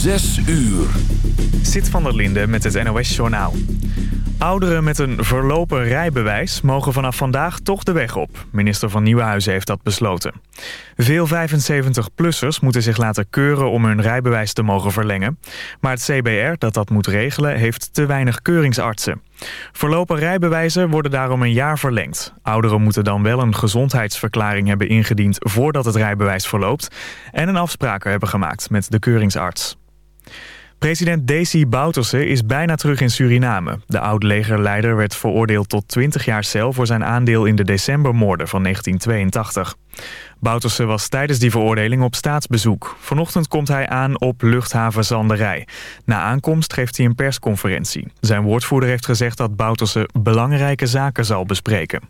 Zes uur. Zit van der Linde met het NOS-journaal. Ouderen met een verlopen rijbewijs mogen vanaf vandaag toch de weg op. Minister van Nieuwenhuizen heeft dat besloten. Veel 75-plussers moeten zich laten keuren om hun rijbewijs te mogen verlengen. Maar het CBR, dat dat moet regelen, heeft te weinig keuringsartsen. Verlopen rijbewijzen worden daarom een jaar verlengd. Ouderen moeten dan wel een gezondheidsverklaring hebben ingediend voordat het rijbewijs verloopt... en een afspraak hebben gemaakt met de keuringsarts. President Desi Bouterse is bijna terug in Suriname. De oud-legerleider werd veroordeeld tot 20 jaar cel... voor zijn aandeel in de decembermoorden van 1982. Bouterse was tijdens die veroordeling op staatsbezoek. Vanochtend komt hij aan op luchthaven Zanderij. Na aankomst geeft hij een persconferentie. Zijn woordvoerder heeft gezegd dat Bouterse belangrijke zaken zal bespreken.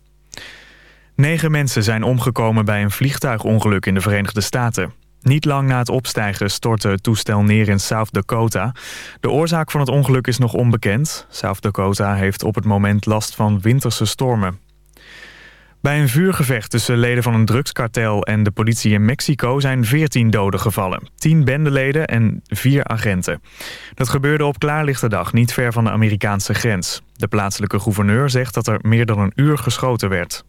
Negen mensen zijn omgekomen bij een vliegtuigongeluk in de Verenigde Staten. Niet lang na het opstijgen stortte het toestel neer in South Dakota. De oorzaak van het ongeluk is nog onbekend. South Dakota heeft op het moment last van winterse stormen. Bij een vuurgevecht tussen leden van een drugskartel en de politie in Mexico zijn 14 doden gevallen. 10 bendeleden en 4 agenten. Dat gebeurde op klaarlichte dag, niet ver van de Amerikaanse grens. De plaatselijke gouverneur zegt dat er meer dan een uur geschoten werd.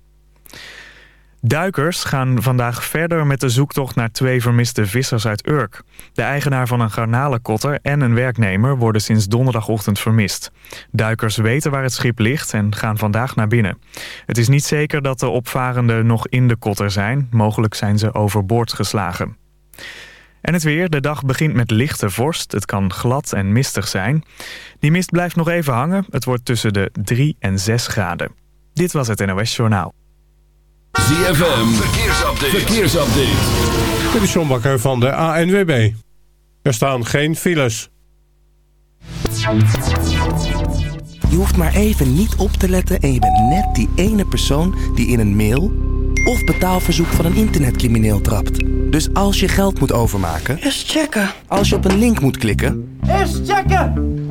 Duikers gaan vandaag verder met de zoektocht naar twee vermiste vissers uit Urk. De eigenaar van een garnalenkotter en een werknemer worden sinds donderdagochtend vermist. Duikers weten waar het schip ligt en gaan vandaag naar binnen. Het is niet zeker dat de opvarenden nog in de kotter zijn. Mogelijk zijn ze overboord geslagen. En het weer. De dag begint met lichte vorst. Het kan glad en mistig zijn. Die mist blijft nog even hangen. Het wordt tussen de 3 en 6 graden. Dit was het NOS Journaal. ZFM, verkeersupdate. verkeersupdate. Dit is John Bakker van de ANWB. Er staan geen files. Je hoeft maar even niet op te letten en je bent net die ene persoon die in een mail of betaalverzoek van een internetcrimineel trapt. Dus als je geld moet overmaken... Eerst checken. Als je op een link moet klikken... Eerst checken!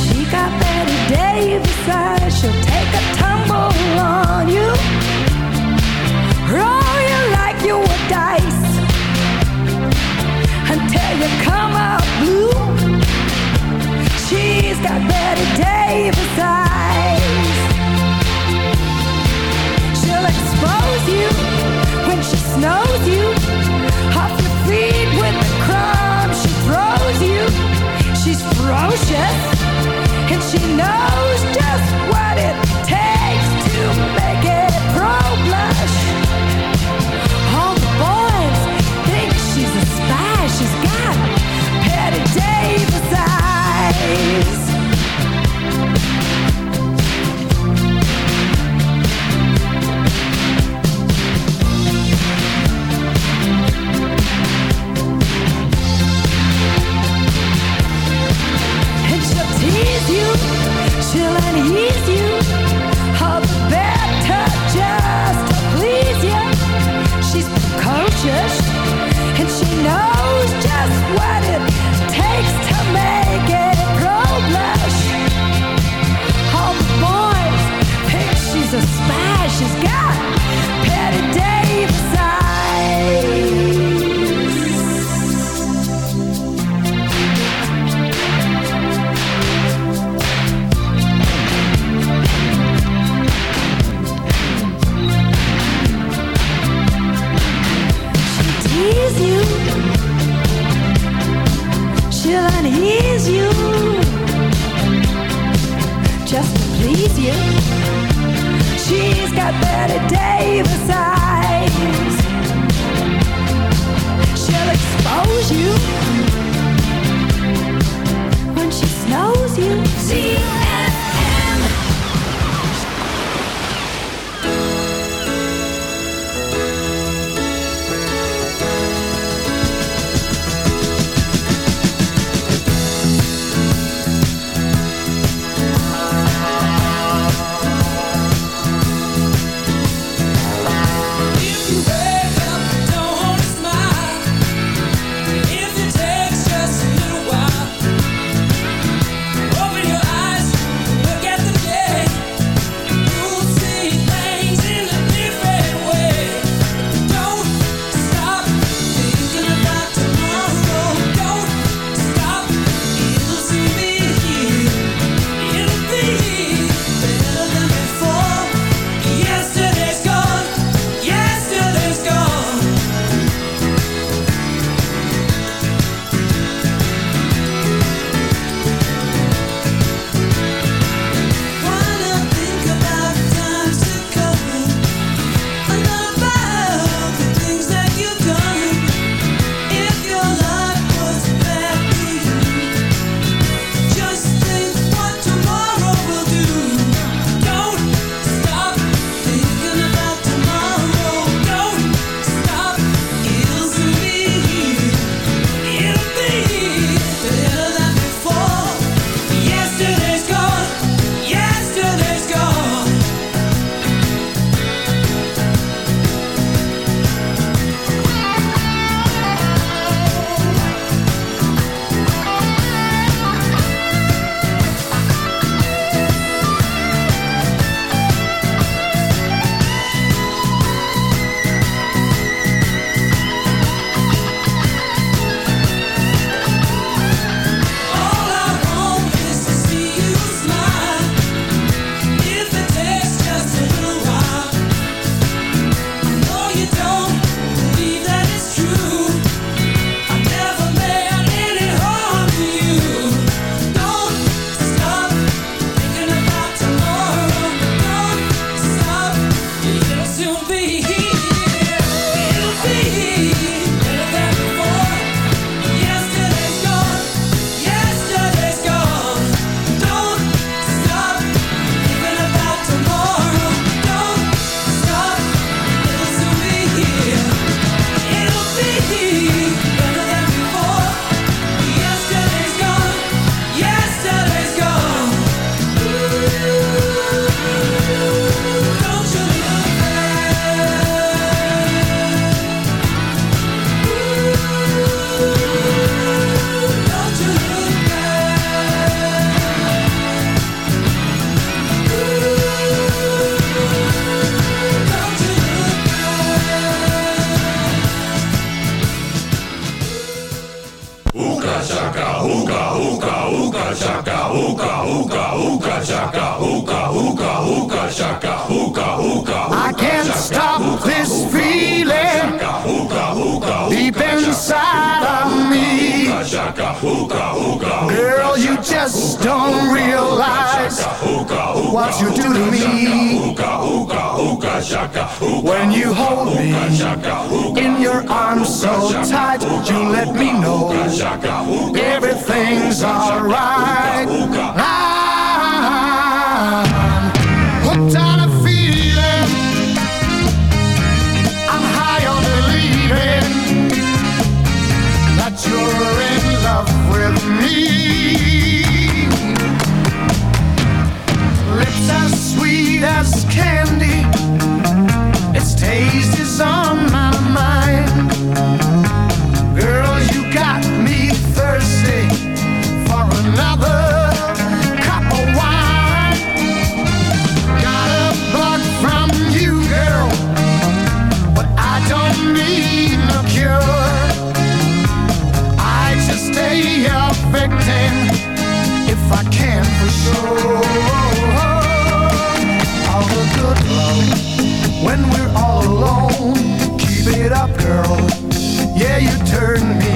She got Betty Davis eyes. She'll take a tumble on you. Roll you like you were dice until you come out blue. She's got Betty Davis eyes. En and she knows. me. In your arms so tight, you let me know everything's alright. turn me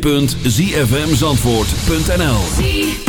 www.zfmzandvoort.nl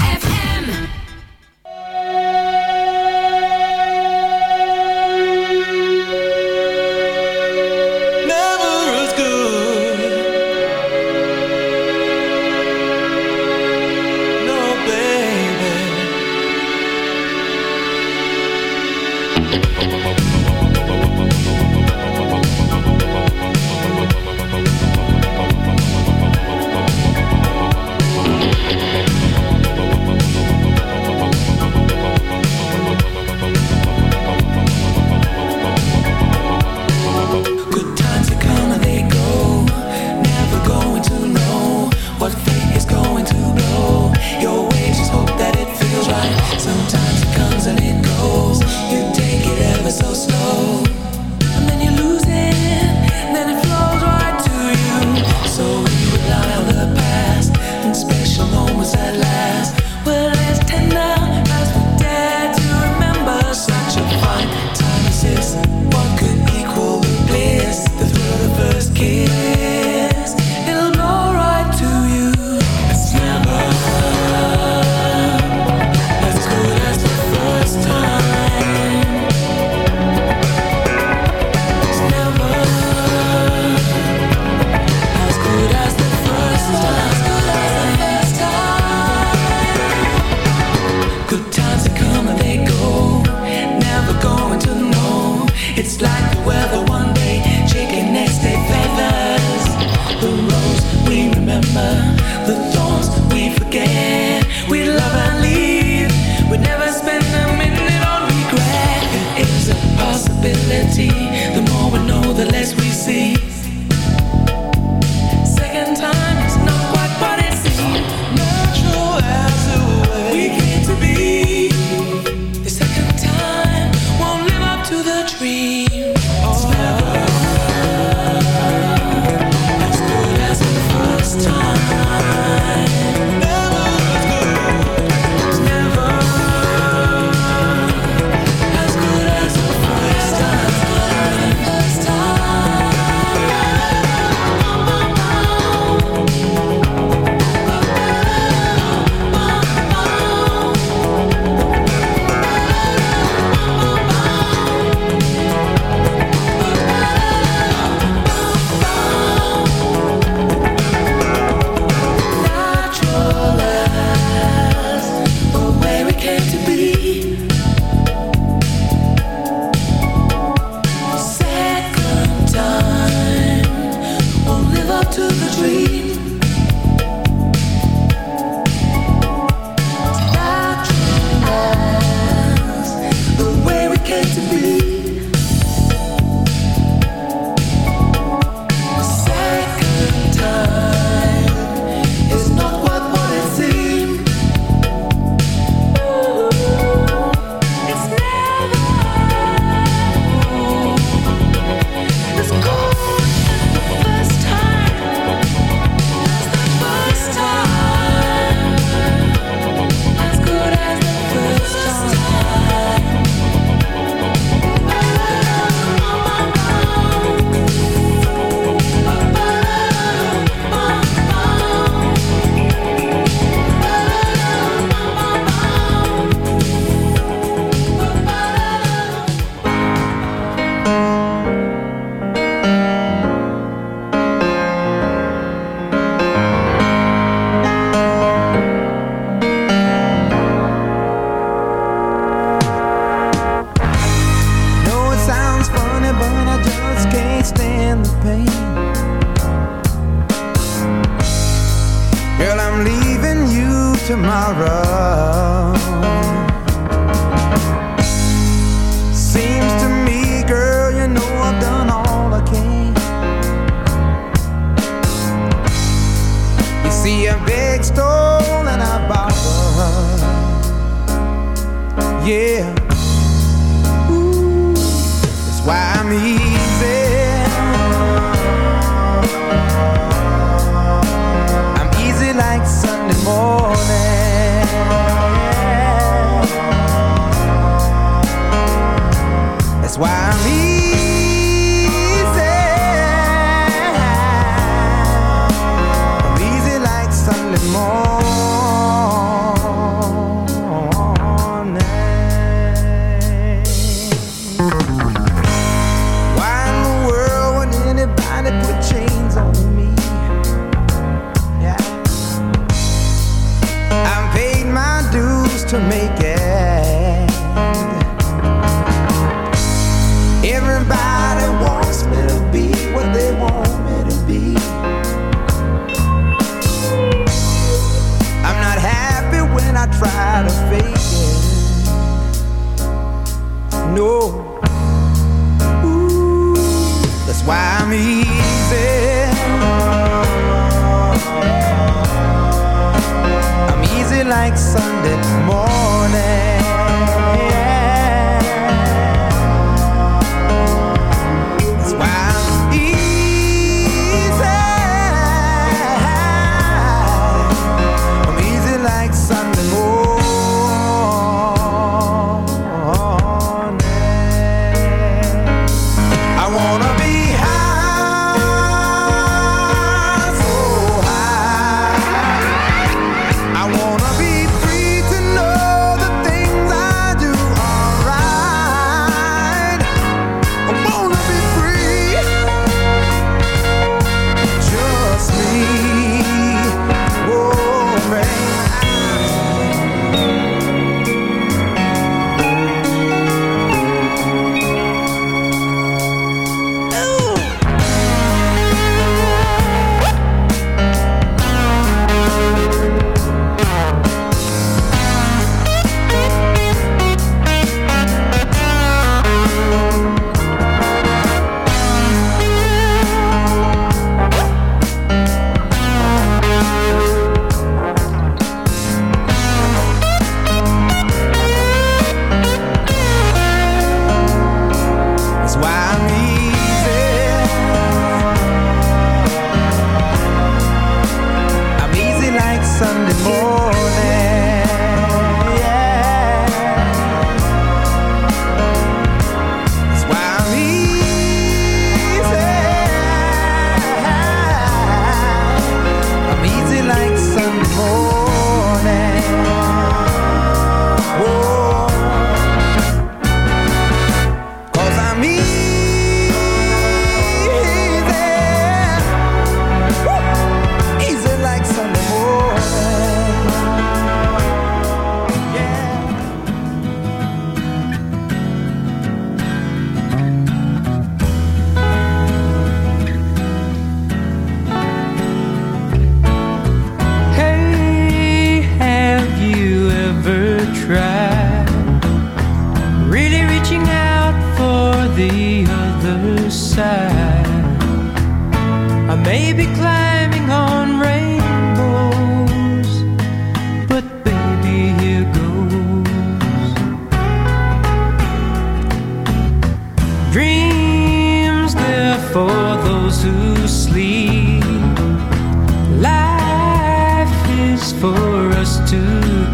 to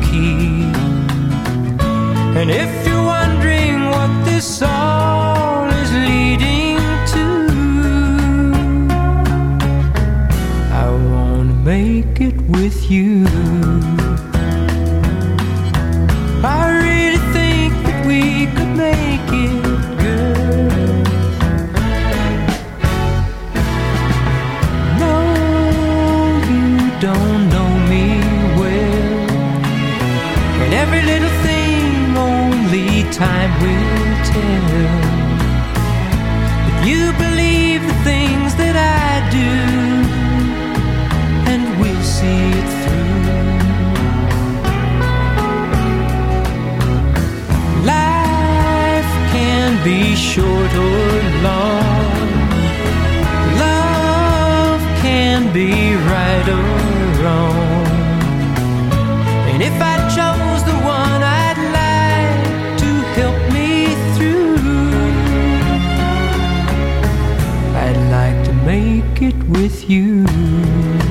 keep. And if you're wondering what this song with you.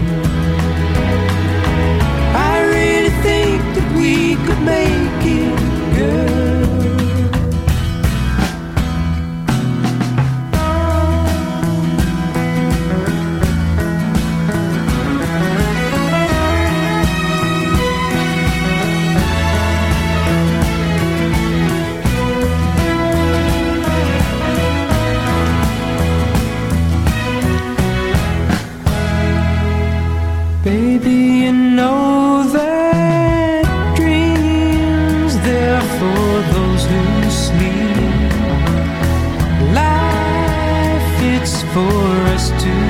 For us to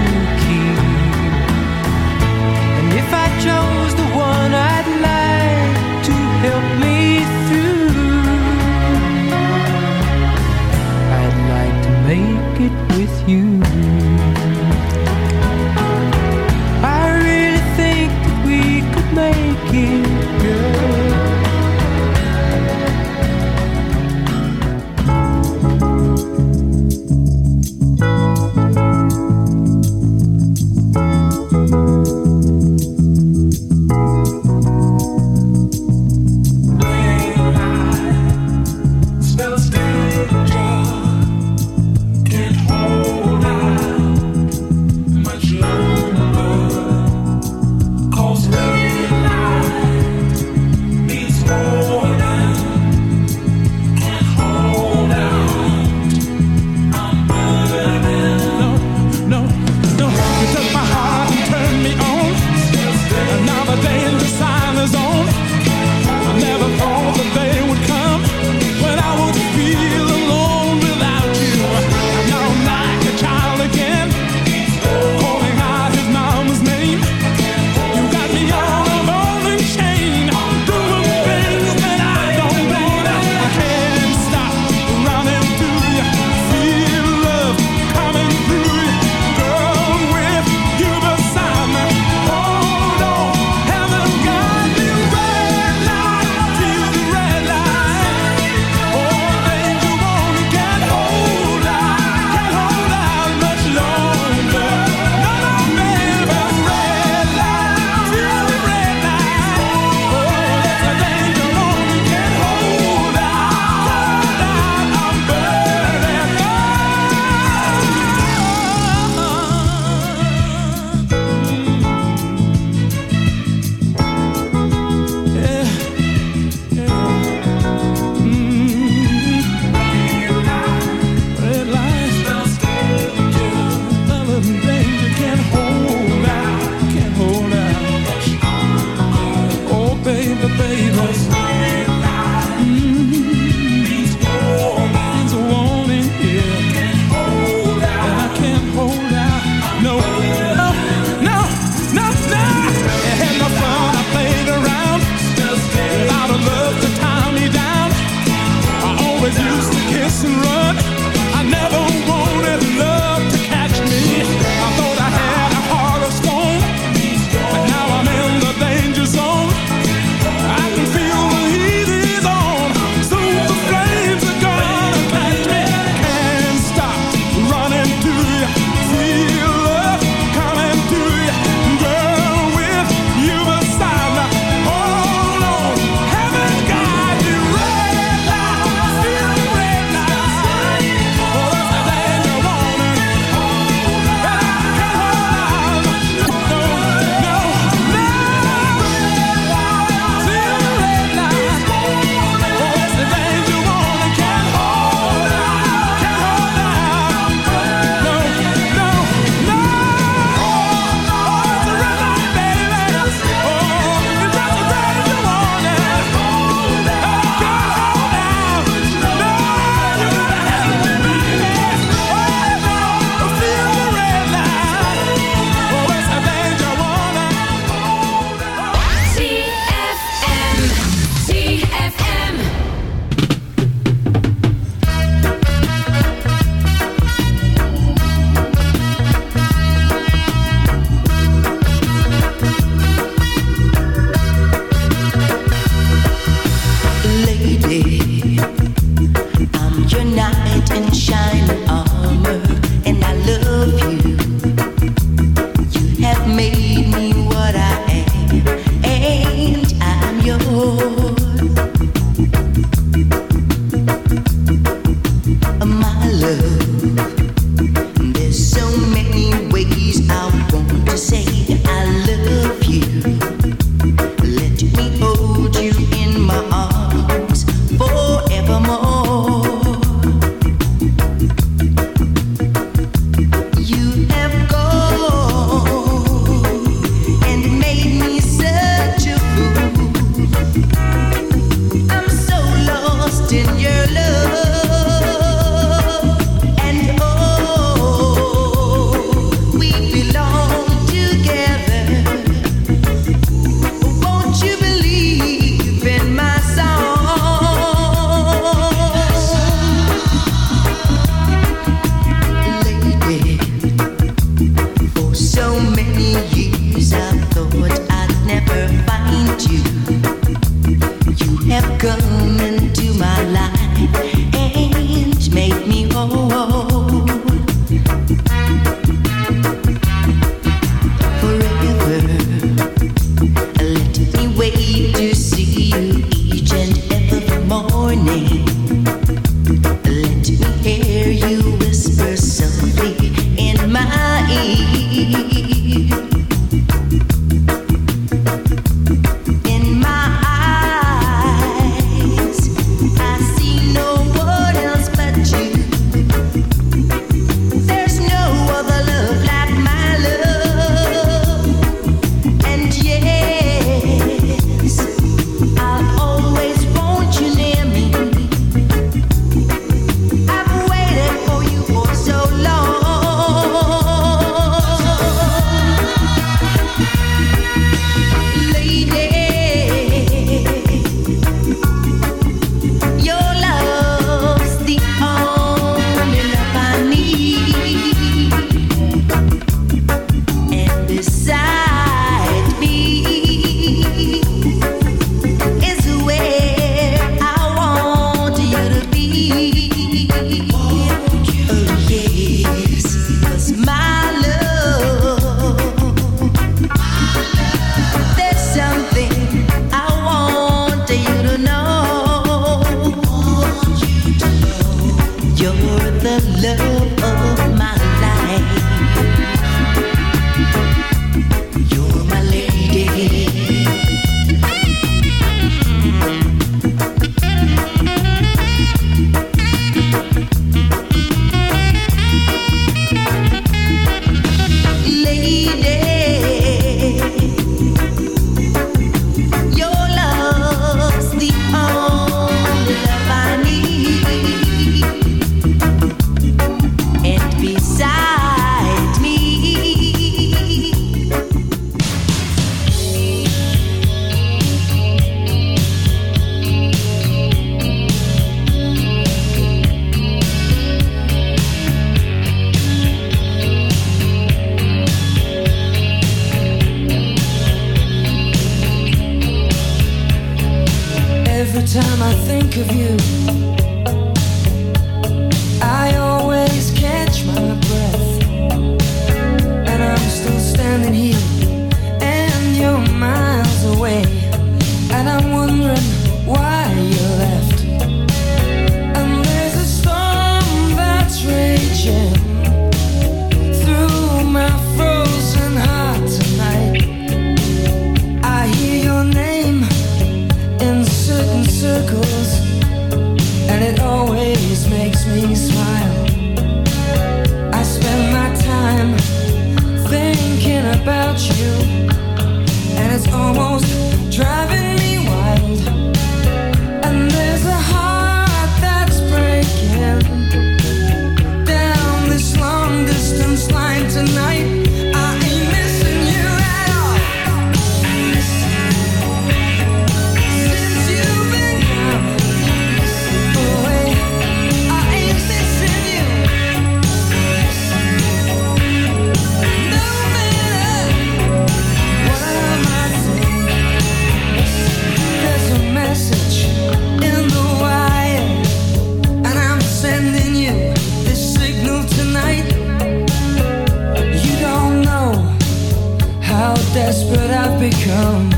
desperate I've become.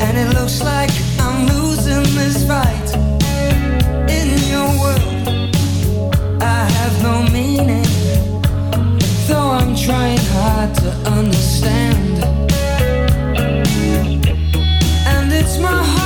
And it looks like I'm losing this fight. In your world I have no meaning. Though I'm trying hard to understand. And it's my heart